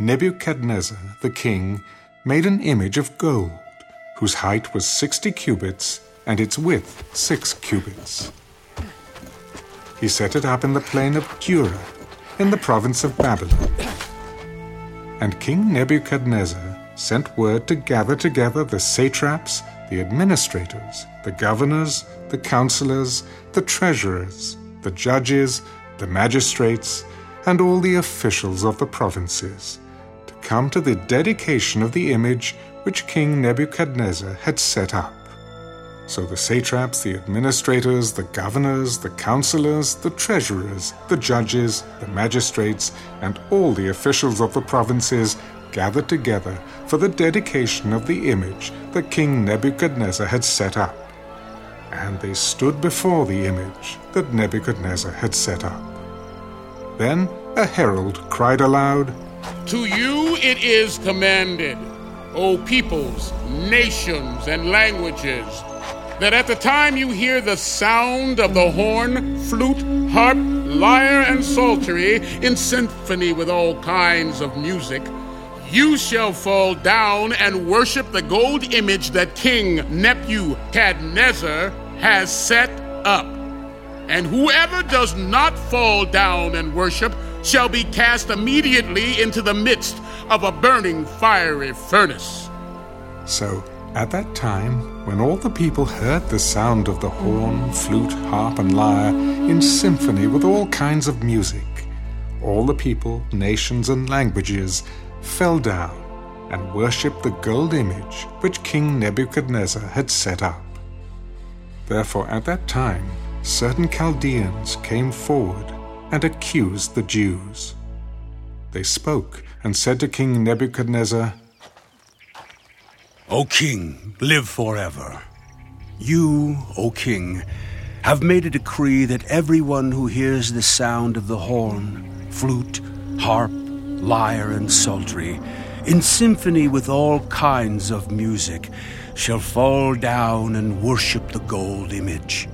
Nebuchadnezzar the king made an image of gold, whose height was sixty cubits and its width six cubits. He set it up in the plain of Dura, in the province of Babylon. And King Nebuchadnezzar sent word to gather together the satraps, the administrators, the governors, the counselors, the treasurers, the judges, the magistrates, and all the officials of the provinces, come to the dedication of the image which King Nebuchadnezzar had set up. So the satraps, the administrators, the governors, the counselors, the treasurers, the judges, the magistrates, and all the officials of the provinces gathered together for the dedication of the image that King Nebuchadnezzar had set up. And they stood before the image that Nebuchadnezzar had set up. Then a herald cried aloud, To you it is commanded, O peoples, nations, and languages, that at the time you hear the sound of the horn, flute, harp, lyre, and psaltery in symphony with all kinds of music, you shall fall down and worship the gold image that King Nebuchadnezzar has set up. And whoever does not fall down and worship shall be cast immediately into the midst of a burning fiery furnace. So, at that time, when all the people heard the sound of the horn, flute, harp, and lyre in symphony with all kinds of music, all the people, nations, and languages fell down and worshipped the gold image which King Nebuchadnezzar had set up. Therefore, at that time, certain Chaldeans came forward and accused the Jews. They spoke and said to King Nebuchadnezzar, O king, live forever. You, O king, have made a decree that everyone who hears the sound of the horn, flute, harp, lyre, and psaltery, in symphony with all kinds of music, shall fall down and worship the gold image.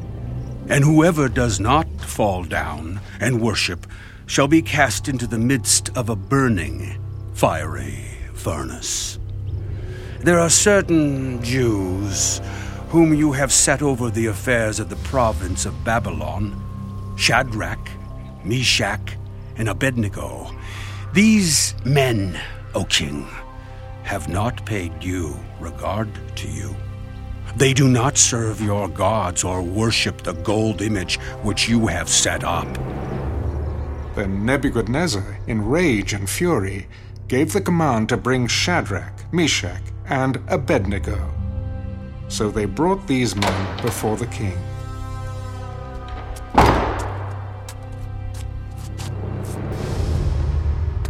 And whoever does not fall down and worship shall be cast into the midst of a burning, fiery furnace. There are certain Jews whom you have set over the affairs of the province of Babylon Shadrach, Meshach, and Abednego. These men, O king, have not paid you regard to you. They do not serve your gods or worship the gold image which you have set up. Then Nebuchadnezzar, in rage and fury, gave the command to bring Shadrach, Meshach, and Abednego. So they brought these men before the king.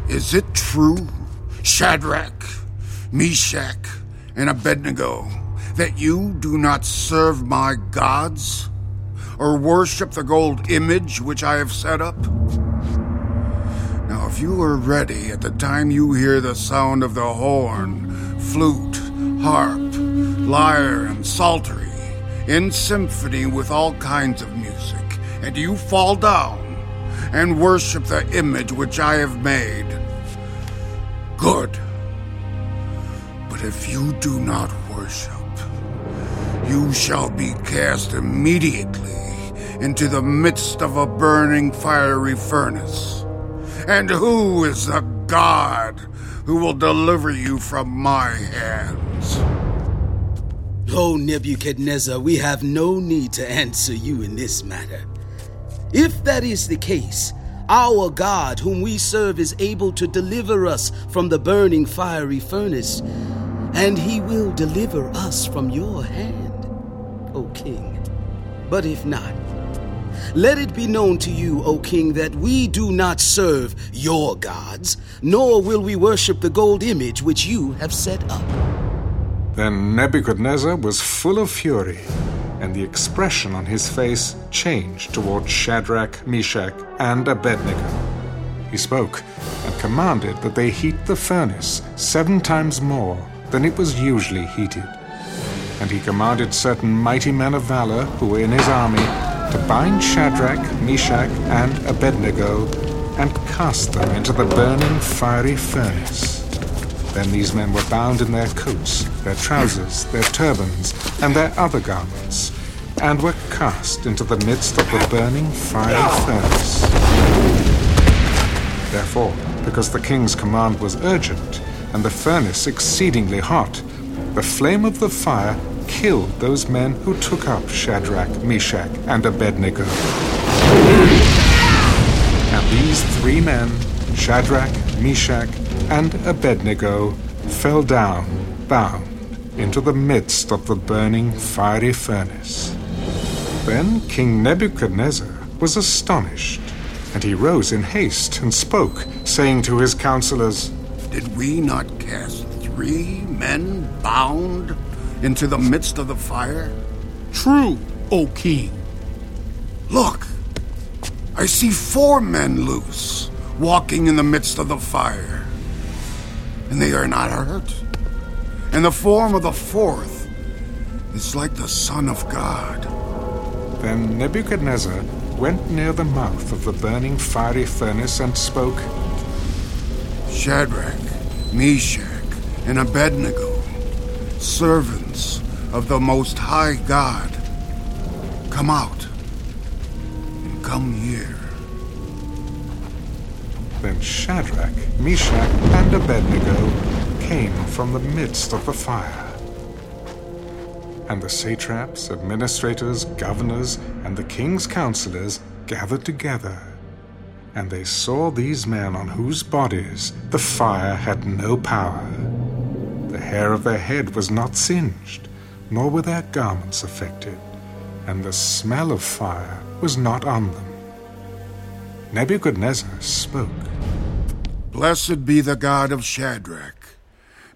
Is it true, Shadrach, Meshach, and Abednego, that you do not serve my gods or worship the gold image which I have set up? Now, if you are ready at the time you hear the sound of the horn, flute, harp, lyre, and psaltery in symphony with all kinds of music, and you fall down and worship the image which I have made, if you do not worship, you shall be cast immediately into the midst of a burning fiery furnace. And who is the God who will deliver you from my hands? O Nebuchadnezzar, we have no need to answer you in this matter. If that is the case, our God, whom we serve, is able to deliver us from the burning fiery furnace, and he will deliver us from your hand, O king. But if not, let it be known to you, O king, that we do not serve your gods, nor will we worship the gold image which you have set up. Then Nebuchadnezzar was full of fury, and the expression on his face changed toward Shadrach, Meshach, and Abednego. He spoke and commanded that they heat the furnace seven times more than it was usually heated. And he commanded certain mighty men of valor who were in his army to bind Shadrach, Meshach, and Abednego and cast them into the burning fiery furnace. Then these men were bound in their coats, their trousers, their turbans, and their other garments, and were cast into the midst of the burning fiery furnace. Therefore, because the king's command was urgent, and the furnace exceedingly hot, the flame of the fire killed those men who took up Shadrach, Meshach, and Abednego. And these three men, Shadrach, Meshach, and Abednego, fell down, bound, into the midst of the burning fiery furnace. Then King Nebuchadnezzar was astonished, and he rose in haste and spoke, saying to his counselors, Did we not cast three men bound into the midst of the fire? True, O king. Look, I see four men loose, walking in the midst of the fire, and they are not hurt. And the form of the fourth is like the Son of God. Then Nebuchadnezzar went near the mouth of the burning fiery furnace and spoke, Shadrach, Meshach, and Abednego, servants of the Most High God, come out and come here. Then Shadrach, Meshach, and Abednego came from the midst of the fire. And the satraps, administrators, governors, and the king's counselors gathered together. And they saw these men on whose bodies the fire had no power. The hair of their head was not singed, nor were their garments affected, and the smell of fire was not on them. Nebuchadnezzar spoke. Blessed be the God of Shadrach,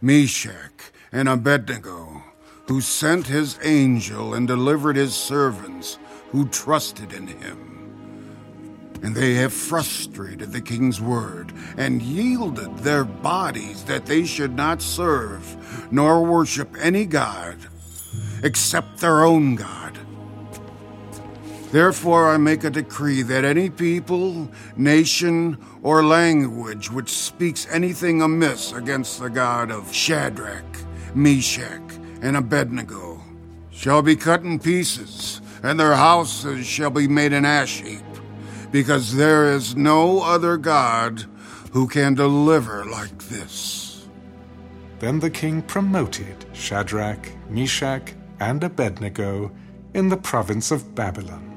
Meshach, and Abednego, who sent his angel and delivered his servants who trusted in him. And they have frustrated the king's word and yielded their bodies that they should not serve nor worship any god except their own God. Therefore, I make a decree that any people, nation, or language which speaks anything amiss against the God of Shadrach, Meshach, and Abednego shall be cut in pieces, and their houses shall be made an ash heap, because there is no other God who can deliver like this. Then the king promoted Shadrach, Meshach, and Abednego in the province of Babylon.